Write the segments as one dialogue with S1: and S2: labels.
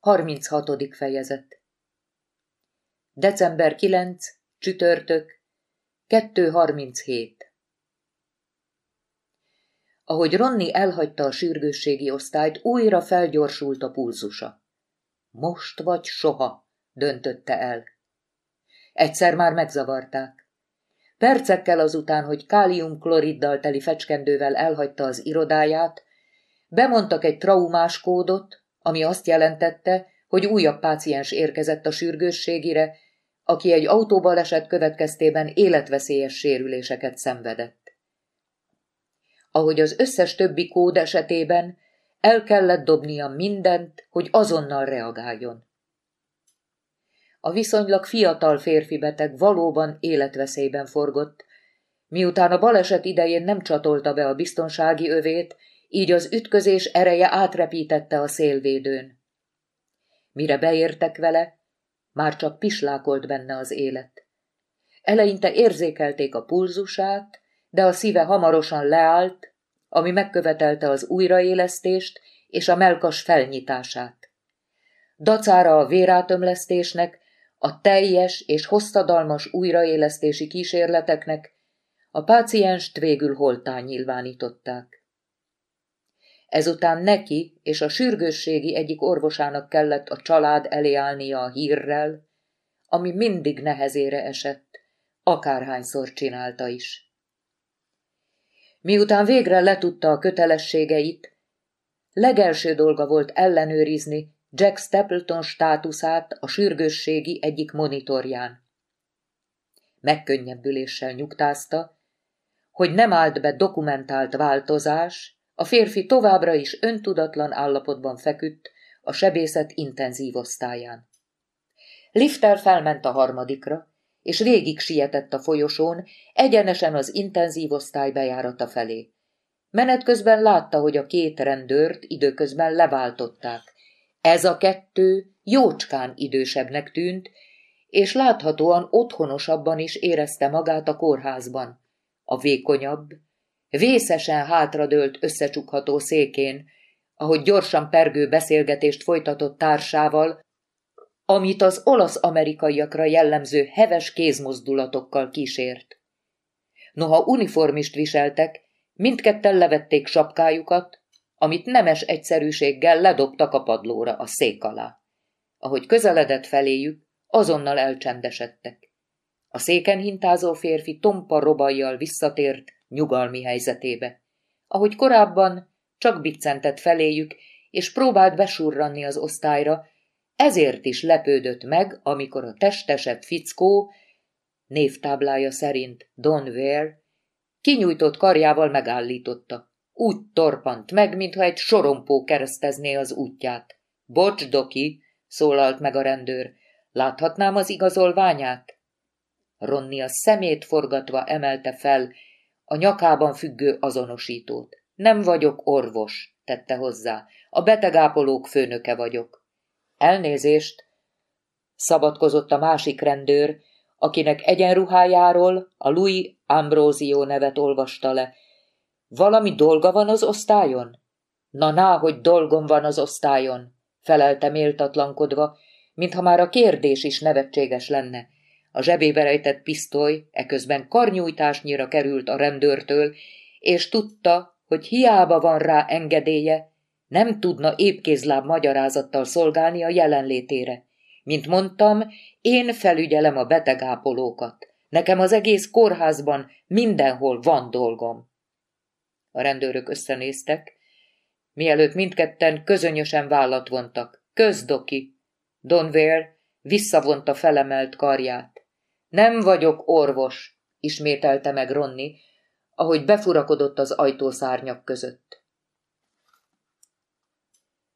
S1: 36. fejezet December 9. Csütörtök 2.37 Ahogy Ronni elhagyta a sürgősségi osztályt, újra felgyorsult a pulzusa. Most vagy soha, döntötte el. Egyszer már megzavarták. Percekkel azután, hogy káliumkloriddal teli fecskendővel elhagyta az irodáját, bemondtak egy traumás kódot, ami azt jelentette, hogy újabb páciens érkezett a sürgősségire, aki egy autóbaleset következtében életveszélyes sérüléseket szenvedett. Ahogy az összes többi kód esetében, el kellett dobnia mindent, hogy azonnal reagáljon. A viszonylag fiatal férfi beteg valóban életveszélyben forgott, miután a baleset idején nem csatolta be a biztonsági övét, így az ütközés ereje átrepítette a szélvédőn. Mire beértek vele, már csak pislákolt benne az élet. Eleinte érzékelték a pulzusát, de a szíve hamarosan leállt, ami megkövetelte az újraélesztést és a melkas felnyitását. Dacára a vérátömlesztésnek, a teljes és hosszadalmas újraélesztési kísérleteknek a pácienst végül holtán nyilvánították. Ezután neki és a sürgősségi egyik orvosának kellett a család elé állnia a hírrel, ami mindig nehezére esett, akárhányszor csinálta is. Miután végre letudta a kötelességeit, legelső dolga volt ellenőrizni Jack Stapleton státuszát a sürgősségi egyik monitorján. Megkönnyebbüléssel nyugtázta, hogy nem állt be dokumentált változás, a férfi továbbra is öntudatlan állapotban feküdt a sebészet intenzív osztályán. Lifter felment a harmadikra, és végig sietett a folyosón, egyenesen az intenzív osztály bejárata felé. Menet közben látta, hogy a két rendőrt időközben leváltották. Ez a kettő jócskán idősebbnek tűnt, és láthatóan otthonosabban is érezte magát a kórházban. A vékonyabb, Vészesen hátradőlt összecsukható székén, ahogy gyorsan pergő beszélgetést folytatott társával, amit az olasz-amerikaiakra jellemző heves kézmozdulatokkal kísért. Noha uniformist viseltek, mindketten levették sapkájukat, amit nemes egyszerűséggel ledobtak a padlóra a szék alá. Ahogy közeledett feléjük, azonnal elcsendesedtek. A széken hintázó férfi tompa robajjal visszatért, nyugalmi helyzetébe. Ahogy korábban, csak biccentett feléjük, és próbált besurranni az osztályra, ezért is lepődött meg, amikor a testesebb fickó, névtáblája szerint Don Ware, kinyújtott karjával megállította. Úgy torpant meg, mintha egy sorompó keresztezné az útját. Bocs, Doki, szólalt meg a rendőr, láthatnám az igazolványát? Ronni a szemét forgatva emelte fel a nyakában függő azonosítót. Nem vagyok orvos, tette hozzá. A betegápolók főnöke vagyok. Elnézést, szabadkozott a másik rendőr, akinek egyenruhájáról a Louis Ambrosio nevet olvasta le. Valami dolga van az osztályon? Na, ná, hogy dolgom van az osztályon, felelte méltatlankodva, mintha már a kérdés is nevetséges lenne. A zsebébe rejtett pisztoly eközben karnyújtásnyira került a rendőrtől, és tudta, hogy hiába van rá engedélye, nem tudna épkézláb magyarázattal szolgálni a jelenlétére. Mint mondtam, én felügyelem a betegápolókat. Nekem az egész kórházban mindenhol van dolgom. A rendőrök összenéztek, mielőtt mindketten közönösen vállat vontak. Közdoki! Don Ware visszavonta felemelt karját. Nem vagyok orvos, ismételte meg Ronni, ahogy befurakodott az ajtószárnyak között.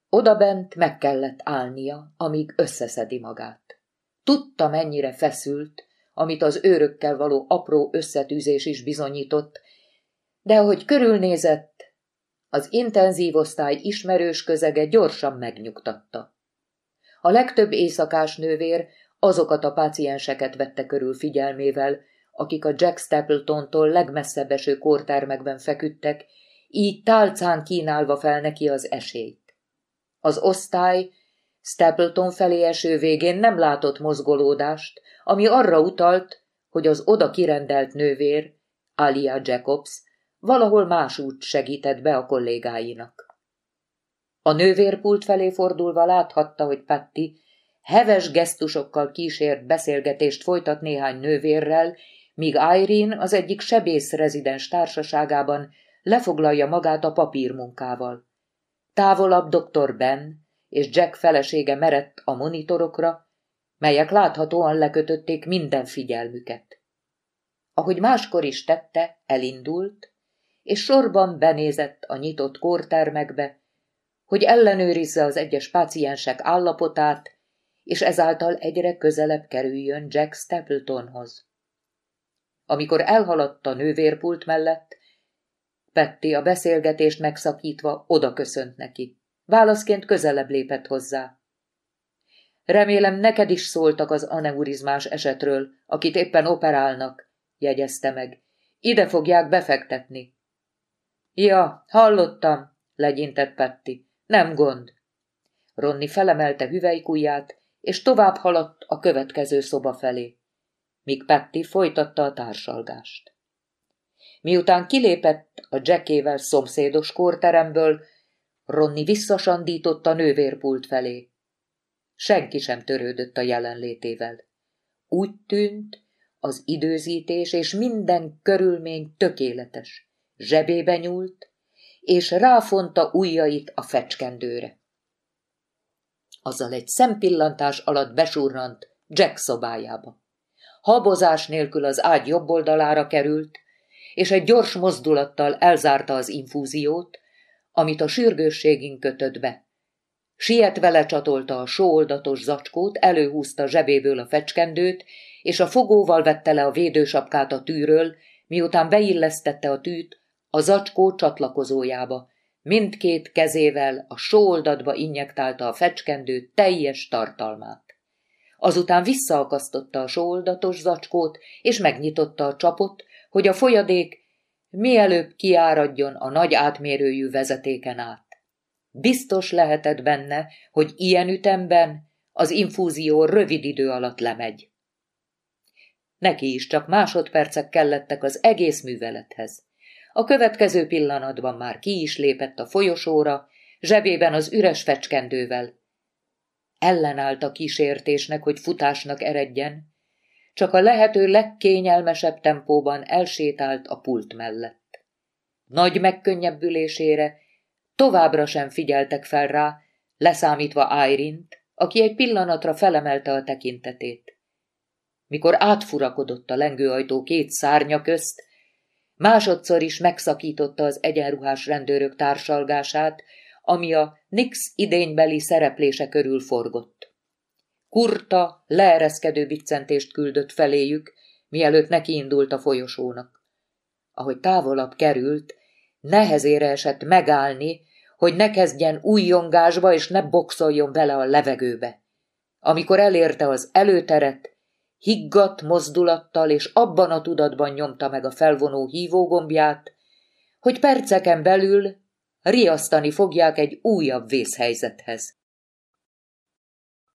S1: Odabent meg kellett állnia, amíg összeszedi magát. Tudta, mennyire feszült, amit az őrökkel való apró összetűzés is bizonyított, de ahogy körülnézett, az intenzív osztály ismerős közege gyorsan megnyugtatta. A legtöbb éjszakás nővér azokat a pácienseket vette körül figyelmével, akik a Jack Stapletontól legmesszebb eső kórtermekben feküdtek, így tálcán kínálva fel neki az esélyt. Az osztály Stapleton felé eső végén nem látott mozgolódást, ami arra utalt, hogy az oda kirendelt nővér, Alia Jacobs, valahol más út segített be a kollégáinak. A nővérpult felé fordulva láthatta, hogy Patti heves gesztusokkal kísért beszélgetést folytat néhány nővérrel, míg Irene az egyik sebész rezidens társaságában lefoglalja magát a papírmunkával. Távolabb dr. Ben és Jack felesége merett a monitorokra, melyek láthatóan lekötötték minden figyelmüket. Ahogy máskor is tette, elindult, és sorban benézett a nyitott kórtermekbe, hogy ellenőrizze az egyes páciensek állapotát, és ezáltal egyre közelebb kerüljön Jack Stapletonhoz. Amikor elhaladt a nővérpult mellett, Petty a beszélgetést megszakítva oda köszönt neki. Válaszként közelebb lépett hozzá. Remélem neked is szóltak az aneurizmás esetről, akit éppen operálnak, jegyezte meg. Ide fogják befektetni. Ja, hallottam, legyintett Petty. Nem gond. Ronni felemelte hüvelykujját, és tovább haladt a következő szoba felé, míg Petty folytatta a társalgást. Miután kilépett a Jackével szomszédos kórteremből, Ronni visszasandított a nővérpult felé. Senki sem törődött a jelenlétével. Úgy tűnt, az időzítés és minden körülmény tökéletes. Zsebébe nyúlt, és ráfonta ujjait a fecskendőre. Azzal egy szempillantás alatt besurrant Jack szobájába. Habozás nélkül az ágy jobb oldalára került, és egy gyors mozdulattal elzárta az infúziót, amit a sürgősségén kötött be. Sietve lecsatolta a sóoldatos zacskót, előhúzta zsebéből a fecskendőt, és a fogóval vette le a védősapkát a tűről, miután beillesztette a tűt a zacskó csatlakozójába. Mindkét kezével a sóoldatba injektálta a fecskendő teljes tartalmát. Azután visszaakasztotta a sóoldatos zacskót, és megnyitotta a csapot, hogy a folyadék mielőbb kiáradjon a nagy átmérőjű vezetéken át. Biztos lehetett benne, hogy ilyen ütemben az infúzió rövid idő alatt lemegy. Neki is csak másodpercek kellettek az egész művelethez. A következő pillanatban már ki is lépett a folyosóra, zsebében az üres fecskendővel. Ellenállt a kísértésnek, hogy futásnak eredjen, csak a lehető legkényelmesebb tempóban elsétált a pult mellett. Nagy megkönnyebbülésére továbbra sem figyeltek fel rá, leszámítva Irint, aki egy pillanatra felemelte a tekintetét. Mikor átfurakodott a lengőajtó két szárnya közt, másodszor is megszakította az egyenruhás rendőrök társalgását, ami a Nix idénybeli szereplése körül forgott. Kurta, leereszkedő biccentést küldött feléjük, mielőtt nekiindult a folyosónak. Ahogy távolabb került, nehezére esett megállni, hogy ne kezdjen újjongásba és ne boxoljon vele a levegőbe. Amikor elérte az előteret, higgadt mozdulattal és abban a tudatban nyomta meg a felvonó hívógombját, hogy perceken belül riasztani fogják egy újabb vészhelyzethez.